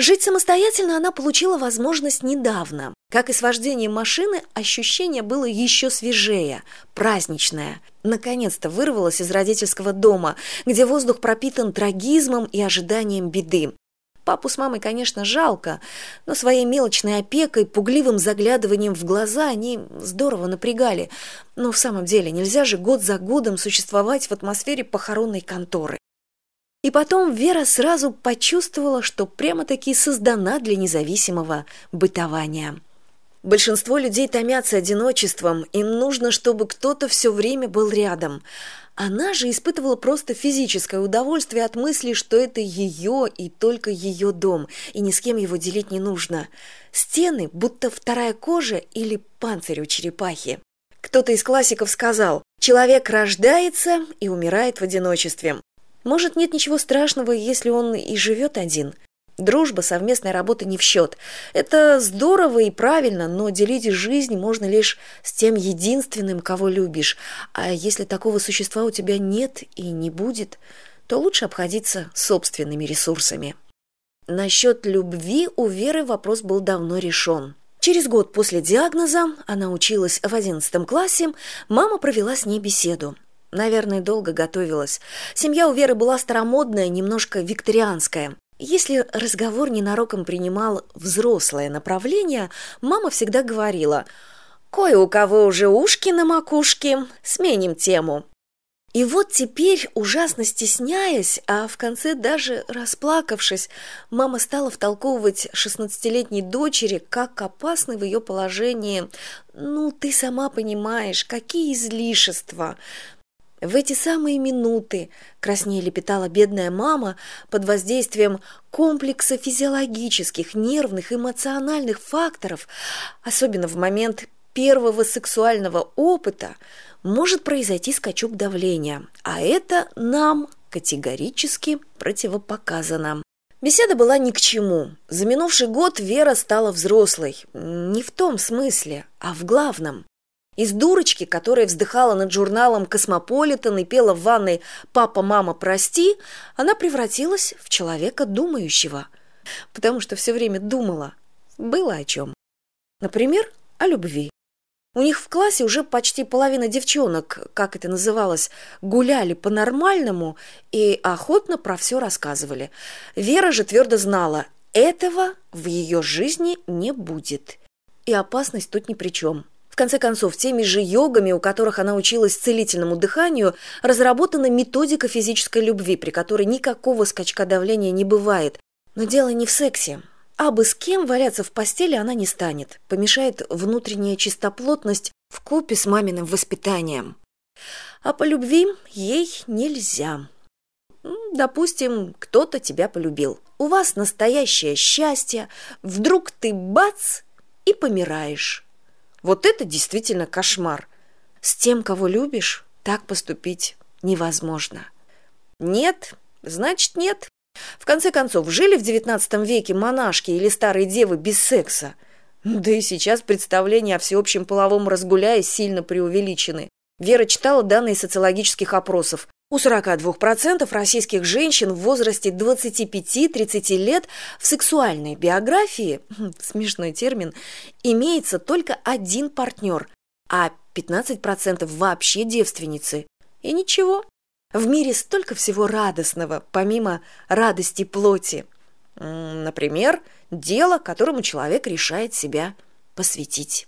Жить самостоятельно она получила возможность недавно. Как и с вождением машины, ощущение было еще свежее, праздничное. Наконец-то вырвалась из родительского дома, где воздух пропитан трагизмом и ожиданием беды. Папу с мамой, конечно, жалко, но своей мелочной опекой, пугливым заглядыванием в глаза они здорово напрягали. Но в самом деле нельзя же год за годом существовать в атмосфере похоронной конторы. И потом Вера сразу почувствовала, что прямо-таки создана для независимого бытования. Большинство людей томятся одиночеством, им нужно, чтобы кто-то все время был рядом. Она же испытывала просто физическое удовольствие от мысли, что это ее и только ее дом, и ни с кем его делить не нужно. Стены, будто вторая кожа или панцирь у черепахи. Кто-то из классиков сказал, человек рождается и умирает в одиночестве. Может, нет ничего страшного, если он и живет один. Дружба, совместная работа не в счет. Это здорово и правильно, но делить жизнь можно лишь с тем единственным, кого любишь. А если такого существа у тебя нет и не будет, то лучше обходиться собственными ресурсами. Насчет любви у Веры вопрос был давно решен. Через год после диагноза, она училась в одиннадцатом классе, мама провела с ней беседу наверное долго готовилась семья у веры была старомодная немножко викторианская если разговор ненароком принимал взрослое направление мама всегда говорила кое у кого уже ушки на макушке сменим тему и вот теперь, ужасно стесняясь, а в конце даже расплакавшись, мама стала втолковывать шестнадцатилетней дочери, как опасны в ее положении. «Ну, ты сама понимаешь, какие излишества!» В эти самые минуты краснее лепетала бедная мама под воздействием комплекса физиологических нервных эмоциональных факторов особенно в момент первого сексуального опыта может произойти скачок давления а это нам категорически противопоказано. Беседа была ни к чему. За минувший год вера стала взрослой. Не в том смысле а в главном из дурочки которая вздыхала над журналом космополитен и пела в ванной папа мама прости она превратилась в человека думающего потому что все время думала было о чем например о любви. У них в классе уже почти половина девчонок как это называлось гуляли по нормальному и охотно про все рассказывали. Вера же твердо знала этого в ее жизни не будет и опасность тут ни при чем конце концов, теми же йогами, у которых она училась целительному дыханию, разработана методика физической любви, при которой никакого скачка давления не бывает. Но дело не в сексе. А бы с кем валяться в постели она не станет. Помешает внутренняя чистоплотность в купе с маминым воспитанием. А по любви ей нельзя. Допустим, кто-то тебя полюбил. У вас настоящее счастье. Вдруг ты бац и помираешь вот это действительно кошмар. С тем кого любишь так поступить невозможно. Нет значит нет. В конце концов жили в девятнадцатом веке монашки или старые девы без секса? Да и сейчас представления о всеобщем половом разгуляе сильно преувеличены. Вера читала данные социологических опросов у 42% российских женщин в возрасте 25-30 лет в сексуальной биографии, смешной термин, имеется только один партнер, а 15% вообще девственницы. И ничего. В мире столько всего радостного, помимо радости плоти. Например, дело, которому человек решает себя посвятить.